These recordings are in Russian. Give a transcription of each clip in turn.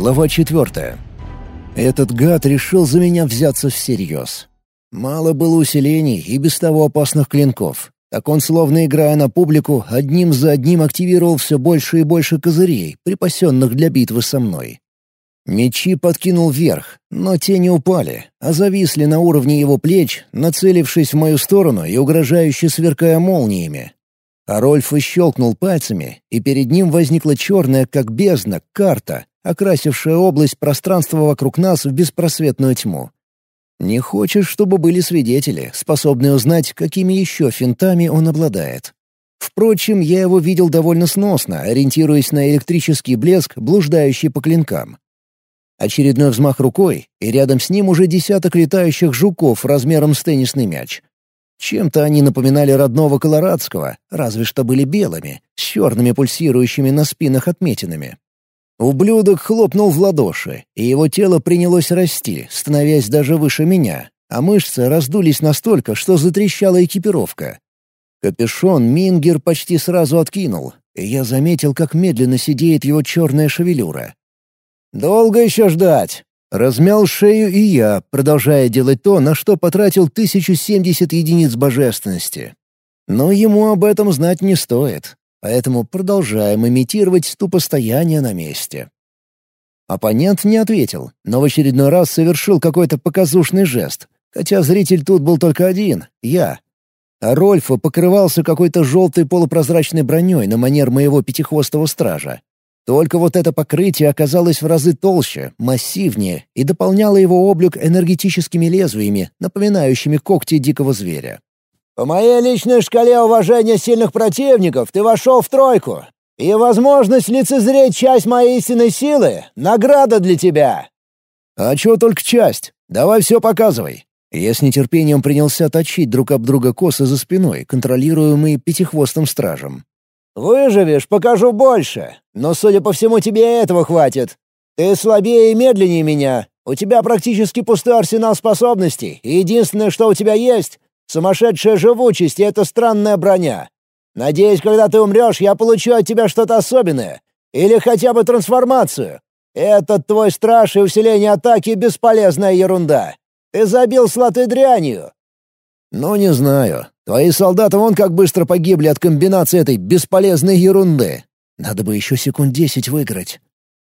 Глава четвертая. Этот гад решил за меня взяться всерьез. Мало было усилений и без того опасных клинков. Так он, словно играя на публику, одним за одним активировал все больше и больше козырей, припасенных для битвы со мной. Мечи подкинул вверх, но те не упали, а зависли на уровне его плеч, нацелившись в мою сторону и угрожающе сверкая молниями. А Рольф щелкнул пальцами, и перед ним возникла черная, как бездна, карта, окрасившая область пространства вокруг нас в беспросветную тьму. Не хочешь, чтобы были свидетели, способные узнать, какими еще финтами он обладает. Впрочем, я его видел довольно сносно, ориентируясь на электрический блеск, блуждающий по клинкам. Очередной взмах рукой, и рядом с ним уже десяток летающих жуков размером с теннисный мяч. Чем-то они напоминали родного колорадского, разве что были белыми, с черными пульсирующими на спинах отметинами. Ублюдок хлопнул в ладоши, и его тело принялось расти, становясь даже выше меня, а мышцы раздулись настолько, что затрещала экипировка. Капюшон Мингер почти сразу откинул, и я заметил, как медленно сидеет его черная шевелюра. «Долго еще ждать?» Размял шею и я, продолжая делать то, на что потратил 1070 единиц божественности. Но ему об этом знать не стоит поэтому продолжаем имитировать тупостояние на месте. Оппонент не ответил, но в очередной раз совершил какой-то показушный жест, хотя зритель тут был только один — я. А Рольфа покрывался какой-то желтой полупрозрачной броней на манер моего пятихвостого стража. Только вот это покрытие оказалось в разы толще, массивнее и дополняло его облик энергетическими лезвиями, напоминающими когти дикого зверя. По моей личной шкале уважения сильных противников ты вошел в тройку, и возможность лицезреть часть моей истинной силы — награда для тебя». «А чего только часть? Давай все показывай». Я с нетерпением принялся точить друг об друга косы за спиной, контролируемые пятихвостым стражем. «Выживешь, покажу больше, но, судя по всему, тебе этого хватит. Ты слабее и медленнее меня, у тебя практически пустой арсенал способностей, и единственное, что у тебя есть Сумасшедшая живучесть и эта странная броня. Надеюсь, когда ты умрешь, я получу от тебя что-то особенное. Или хотя бы трансформацию. Этот твой страж и усиление атаки — бесполезная ерунда. Ты забил слоты дрянью». «Ну, не знаю. Твои солдаты вон как быстро погибли от комбинации этой бесполезной ерунды. Надо бы еще секунд десять выиграть».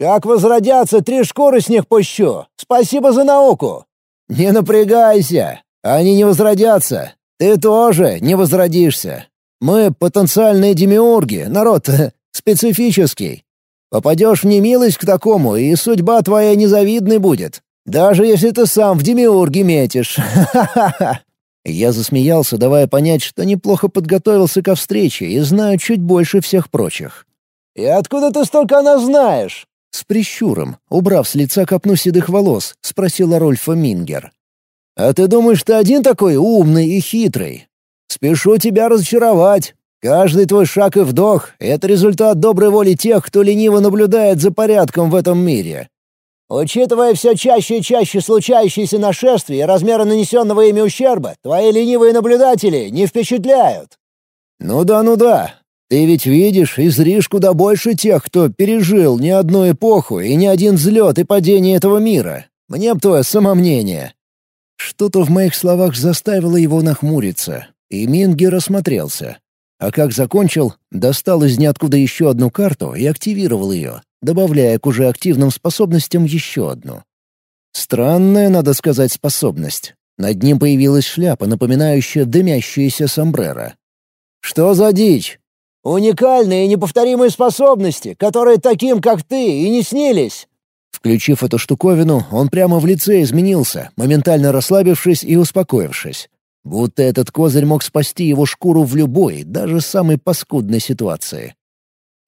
«Как возродятся, три шкуры с них пущу. Спасибо за науку». «Не напрягайся. Они не возродятся. Ты тоже не возродишься. Мы потенциальные демиурги, народ специфический. Попадешь в немилость к такому, и судьба твоя незавидной будет. Даже если ты сам в демиурге метишь. Ха-ха-ха!» Я засмеялся, давая понять, что неплохо подготовился ко встрече и знаю чуть больше всех прочих. «И откуда ты столько она знаешь?» С прищуром, убрав с лица копну седых волос, спросила Рольфа Мингер. А ты думаешь, ты один такой умный и хитрый? Спешу тебя разочаровать. Каждый твой шаг и вдох — это результат доброй воли тех, кто лениво наблюдает за порядком в этом мире. Учитывая все чаще и чаще случающиеся нашествия и размеры нанесенного ими ущерба, твои ленивые наблюдатели не впечатляют. Ну да, ну да. Ты ведь видишь и зришь куда больше тех, кто пережил не одну эпоху и не один взлет и падение этого мира. Мне б твое самомнение. Что-то в моих словах заставило его нахмуриться, и Мингер осмотрелся. А как закончил, достал из ниоткуда еще одну карту и активировал ее, добавляя к уже активным способностям еще одну. Странная, надо сказать, способность. Над ним появилась шляпа, напоминающая дымящуюся сомбреро. «Что за дичь?» «Уникальные и неповторимые способности, которые таким, как ты, и не снились!» Включив эту штуковину, он прямо в лице изменился, моментально расслабившись и успокоившись. Будто этот козырь мог спасти его шкуру в любой, даже самой паскудной ситуации.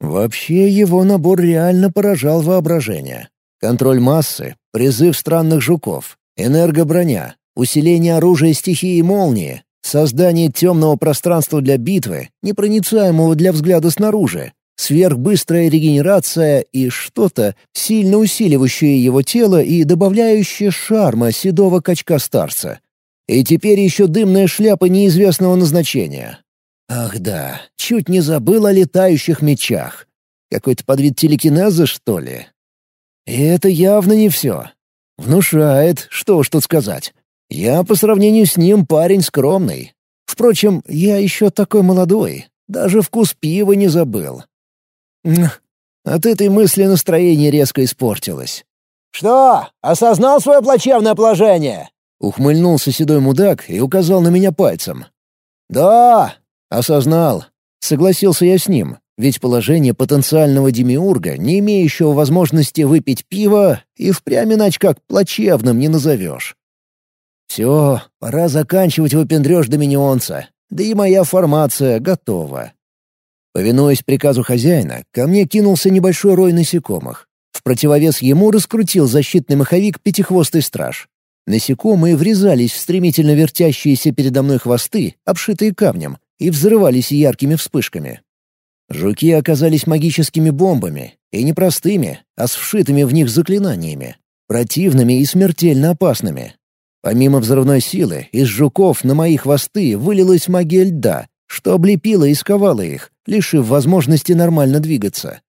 Вообще его набор реально поражал воображение. Контроль массы, призыв странных жуков, энергоброня, усиление оружия стихии молнии, создание темного пространства для битвы, непроницаемого для взгляда снаружи, сверхбыстрая регенерация и что-то, сильно усиливающее его тело и добавляющее шарма седого качка-старца. И теперь еще дымная шляпа неизвестного назначения. Ах да, чуть не забыл о летающих мечах. Какой-то подвид телекинеза, что ли? И это явно не все. Внушает, что уж тут сказать. Я по сравнению с ним парень скромный. Впрочем, я еще такой молодой. Даже вкус пива не забыл. От этой мысли настроение резко испортилось. «Что, осознал свое плачевное положение?» Ухмыльнулся седой мудак и указал на меня пальцем. «Да, осознал. Согласился я с ним, ведь положение потенциального демиурга, не имеющего возможности выпить пиво, и впрямь иначе как плачевным не назовешь. Все, пора заканчивать выпендрёж доминионца, да и моя формация готова. Повинуясь приказу хозяина, ко мне кинулся небольшой рой насекомых. В противовес ему раскрутил защитный маховик пятихвостый страж. Насекомые врезались в стремительно вертящиеся передо мной хвосты, обшитые камнем, и взрывались яркими вспышками. Жуки оказались магическими бомбами, и не простыми, а с вшитыми в них заклинаниями, противными и смертельно опасными. Помимо взрывной силы, из жуков на мои хвосты вылилась магия льда, что облепила и сковала их, лишив возможности нормально двигаться.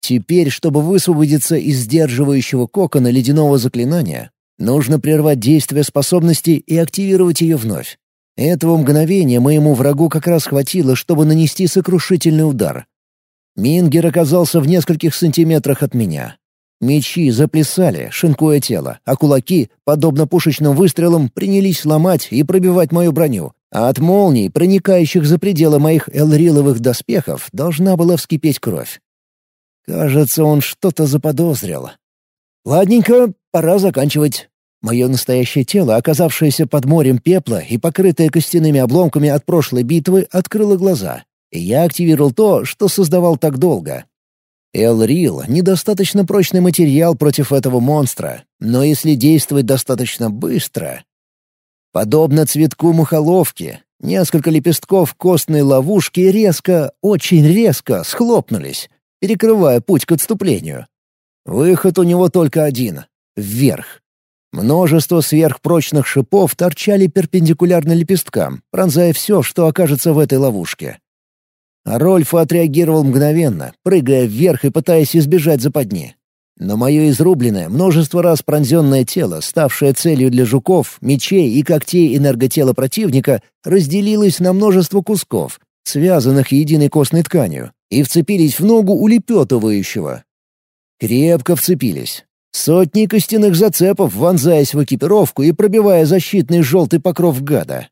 Теперь, чтобы высвободиться из сдерживающего кокона ледяного заклинания, нужно прервать действие способности и активировать ее вновь. Этого мгновения моему врагу как раз хватило, чтобы нанести сокрушительный удар. Мингер оказался в нескольких сантиметрах от меня. Мечи заплясали, шинкуя тело, а кулаки, подобно пушечным выстрелам, принялись ломать и пробивать мою броню, а от молний, проникающих за пределы моих элриловых доспехов, должна была вскипеть кровь. Кажется, он что-то заподозрил. «Ладненько, пора заканчивать. Мое настоящее тело, оказавшееся под морем пепла и покрытое костяными обломками от прошлой битвы, открыло глаза. И я активировал то, что создавал так долго. Эл-Рил — недостаточно прочный материал против этого монстра, но если действовать достаточно быстро... Подобно цветку мухоловки, несколько лепестков костной ловушки резко, очень резко схлопнулись, перекрывая путь к отступлению. Выход у него только один — вверх. Множество сверхпрочных шипов торчали перпендикулярно лепесткам, пронзая все, что окажется в этой ловушке. А Рольф отреагировал мгновенно, прыгая вверх и пытаясь избежать западни. Но мое изрубленное, множество раз пронзенное тело, ставшее целью для жуков, мечей и когтей энерготела противника, разделилось на множество кусков, связанных единой костной тканью, и вцепились в ногу улепетывающего. Крепко вцепились. Сотни костяных зацепов, вонзаясь в экипировку и пробивая защитный желтый покров гада.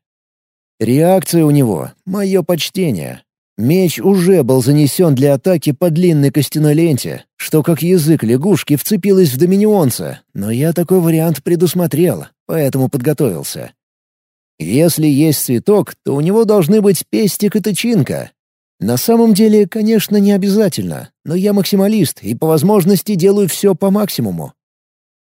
Реакция у него — мое почтение. Меч уже был занесен для атаки по длинной костяной ленте, что как язык лягушки вцепилась в доминионца, но я такой вариант предусмотрел, поэтому подготовился. Если есть цветок, то у него должны быть пестик и тычинка. На самом деле, конечно, не обязательно, но я максималист и по возможности делаю все по максимуму.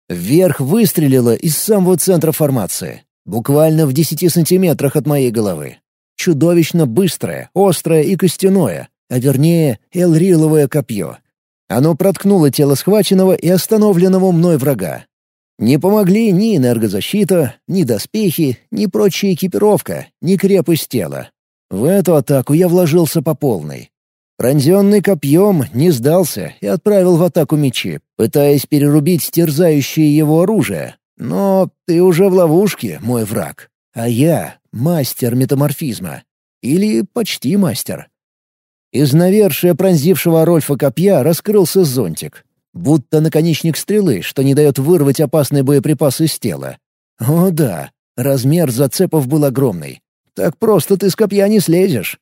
Вверх выстрелило из самого центра формации, буквально в десяти сантиметрах от моей головы. Чудовищно быстрое, острое и костяное, а вернее, элриловое копье. Оно проткнуло тело схваченного и остановленного мной врага. Не помогли ни энергозащита, ни доспехи, ни прочая экипировка, ни крепость тела. В эту атаку я вложился по полной. Пронзенный копьем не сдался и отправил в атаку мечи, пытаясь перерубить стерзающее его оружие. Но ты уже в ловушке, мой враг. А я — мастер метаморфизма. Или почти мастер. Из навершия пронзившего Рольфа копья раскрылся зонтик. Будто наконечник стрелы, что не дает вырвать опасный боеприпас из тела. О да, размер зацепов был огромный. Так просто ты с копья не слезешь.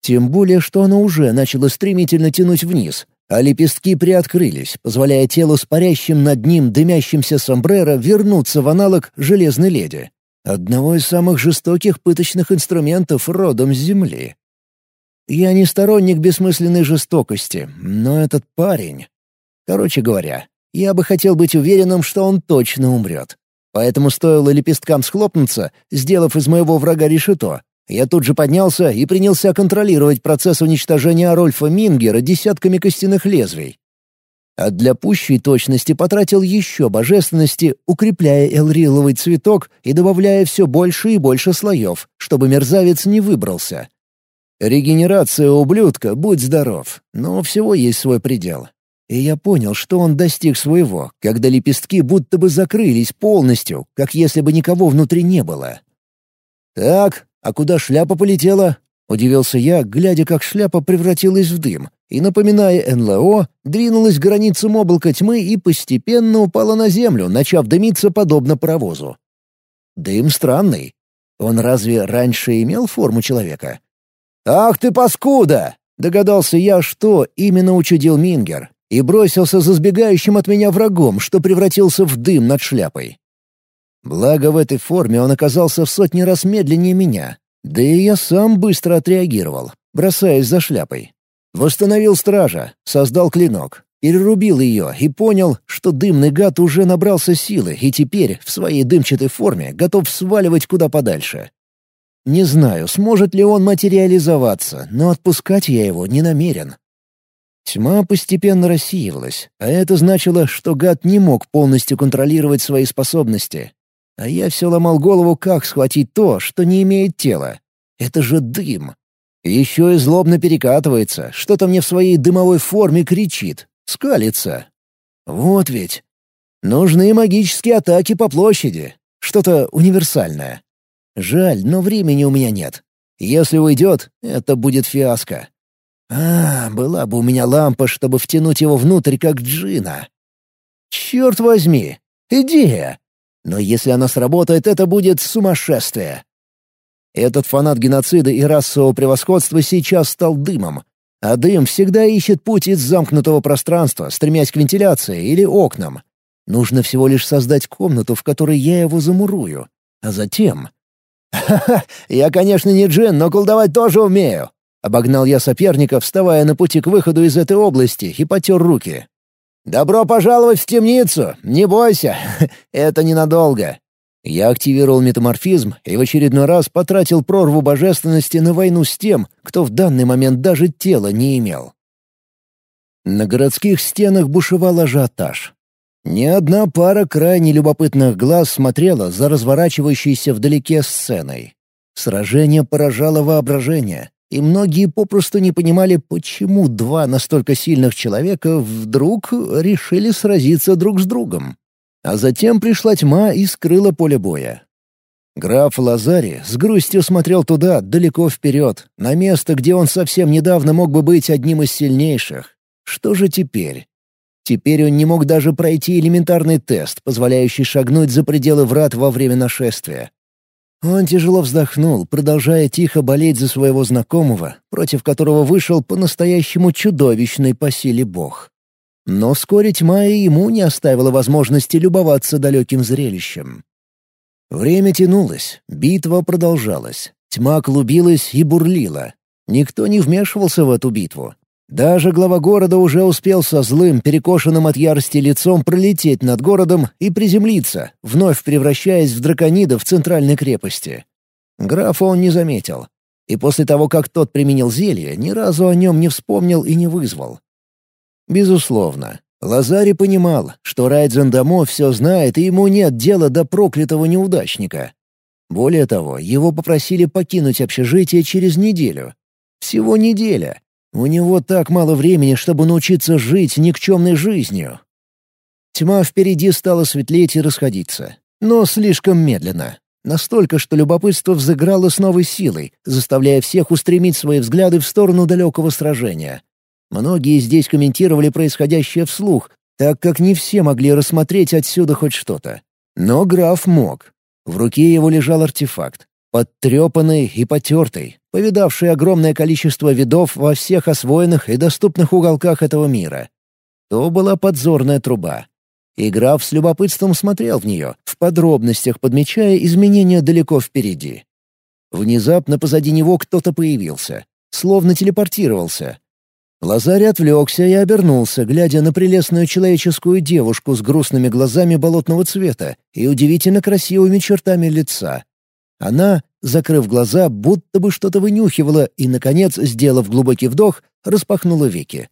Тем более, что оно уже начало стремительно тянуть вниз, а лепестки приоткрылись, позволяя телу с парящим над ним дымящимся сомбреро вернуться в аналог «железной леди». Одного из самых жестоких пыточных инструментов родом с Земли. Я не сторонник бессмысленной жестокости, но этот парень... Короче говоря, я бы хотел быть уверенным, что он точно умрет. Поэтому стоило лепесткам схлопнуться, сделав из моего врага решето, я тут же поднялся и принялся контролировать процесс уничтожения Рольфа Мингера десятками костяных лезвий. А для пущей точности потратил еще божественности, укрепляя элриловый цветок и добавляя все больше и больше слоев, чтобы мерзавец не выбрался. Регенерация ублюдка, будь здоров, но всего есть свой предел. И я понял, что он достиг своего, когда лепестки будто бы закрылись полностью, как если бы никого внутри не было. «Так, а куда шляпа полетела?» — удивился я, глядя, как шляпа превратилась в дым, и, напоминая НЛО, двинулась к границам облака тьмы и постепенно упала на землю, начав дымиться подобно паровозу. Дым странный. Он разве раньше имел форму человека? «Ах ты паскуда!» — догадался я, что именно учудил Мингер, и бросился за сбегающим от меня врагом, что превратился в дым над шляпой. Благо, в этой форме он оказался в сотни раз медленнее меня, да и я сам быстро отреагировал, бросаясь за шляпой. Восстановил стража, создал клинок, перерубил ее и понял, что дымный гад уже набрался силы и теперь в своей дымчатой форме готов сваливать куда подальше. Не знаю, сможет ли он материализоваться, но отпускать я его не намерен. Тьма постепенно рассеивалась, а это значило, что гад не мог полностью контролировать свои способности. А я все ломал голову, как схватить то, что не имеет тела. Это же дым. Еще и злобно перекатывается, что-то мне в своей дымовой форме кричит, скалится. Вот ведь. Нужны магические атаки по площади. Что-то универсальное. Жаль, но времени у меня нет. Если уйдет, это будет фиаско. А, была бы у меня лампа, чтобы втянуть его внутрь, как джина. Черт возьми, идея! Но если она сработает, это будет сумасшествие. Этот фанат геноцида и расового превосходства сейчас стал дымом. А дым всегда ищет путь из замкнутого пространства, стремясь к вентиляции или окнам. Нужно всего лишь создать комнату, в которой я его замурую. А затем... «Ха-ха, я, конечно, не джин, но колдовать тоже умею!» Обогнал я соперника, вставая на пути к выходу из этой области, и потер руки. «Добро пожаловать в темницу! Не бойся! Это ненадолго!» Я активировал метаморфизм и в очередной раз потратил прорву божественности на войну с тем, кто в данный момент даже тела не имел. На городских стенах бушевал ажиотаж. Ни одна пара крайне любопытных глаз смотрела за разворачивающейся вдалеке сценой. Сражение поражало воображение, и многие попросту не понимали, почему два настолько сильных человека вдруг решили сразиться друг с другом. А затем пришла тьма и скрыла поле боя. Граф Лазари с грустью смотрел туда, далеко вперед, на место, где он совсем недавно мог бы быть одним из сильнейших. Что же теперь? Теперь он не мог даже пройти элементарный тест, позволяющий шагнуть за пределы врат во время нашествия. Он тяжело вздохнул, продолжая тихо болеть за своего знакомого, против которого вышел по-настоящему чудовищный по силе бог. Но вскоре тьма и ему не оставила возможности любоваться далеким зрелищем. Время тянулось, битва продолжалась. Тьма клубилась и бурлила. Никто не вмешивался в эту битву. Даже глава города уже успел со злым, перекошенным от ярости лицом пролететь над городом и приземлиться, вновь превращаясь в драконида в центральной крепости. Графа он не заметил. И после того, как тот применил зелье, ни разу о нем не вспомнил и не вызвал. Безусловно, Лазари понимал, что Райдзен Дамо все знает, и ему нет дела до проклятого неудачника. Более того, его попросили покинуть общежитие через неделю. Всего неделя. У него так мало времени, чтобы научиться жить никчемной жизнью. Тьма впереди стала светлеть и расходиться. Но слишком медленно. Настолько, что любопытство взыграло с новой силой, заставляя всех устремить свои взгляды в сторону далекого сражения. Многие здесь комментировали происходящее вслух, так как не все могли рассмотреть отсюда хоть что-то. Но граф мог. В руке его лежал артефакт, подтрепанный и потертый, повидавший огромное количество видов во всех освоенных и доступных уголках этого мира. То была подзорная труба. И граф с любопытством смотрел в нее, в подробностях подмечая изменения далеко впереди. Внезапно позади него кто-то появился, словно телепортировался. Лазарь отвлекся и обернулся, глядя на прелестную человеческую девушку с грустными глазами болотного цвета и удивительно красивыми чертами лица. Она, закрыв глаза, будто бы что-то вынюхивала и, наконец, сделав глубокий вдох, распахнула веки.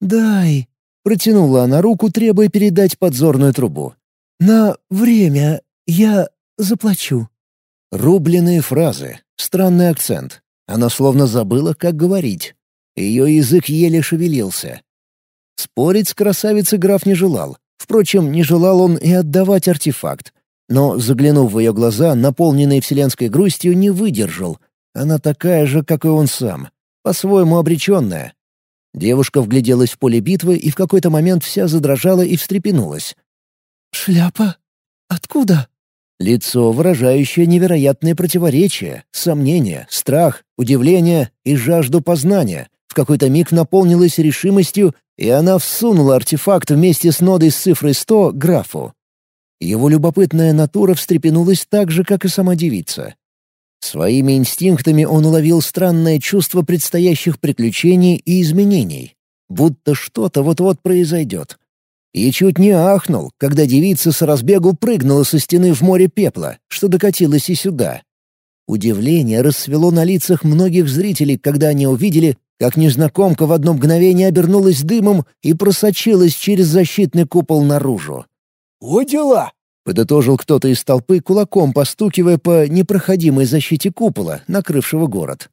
«Дай!» — протянула она руку, требуя передать подзорную трубу. «На время я заплачу». Рубленые фразы, странный акцент. Она словно забыла, как говорить. Ее язык еле шевелился. Спорить с красавицей граф не желал. Впрочем, не желал он и отдавать артефакт. Но, заглянув в ее глаза, наполненные вселенской грустью, не выдержал. Она такая же, как и он сам. По-своему обреченная. Девушка вгляделась в поле битвы и в какой-то момент вся задрожала и встрепенулась. «Шляпа? Откуда?» Лицо, выражающее невероятное противоречие, сомнение, страх, удивление и жажду познания, в какой-то миг наполнилось решимостью, и она всунула артефакт вместе с нодой с цифрой 100 графу. Его любопытная натура встрепенулась так же, как и сама девица. Своими инстинктами он уловил странное чувство предстоящих приключений и изменений, будто что-то вот-вот произойдет. И чуть не ахнул, когда девица с разбегу прыгнула со стены в море пепла, что докатилось и сюда. Удивление расцвело на лицах многих зрителей, когда они увидели, как незнакомка в одно мгновение обернулась дымом и просочилась через защитный купол наружу. «О дела!» — подытожил кто-то из толпы, кулаком постукивая по непроходимой защите купола, накрывшего город.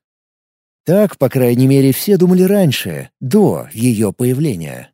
Так, по крайней мере, все думали раньше, до ее появления.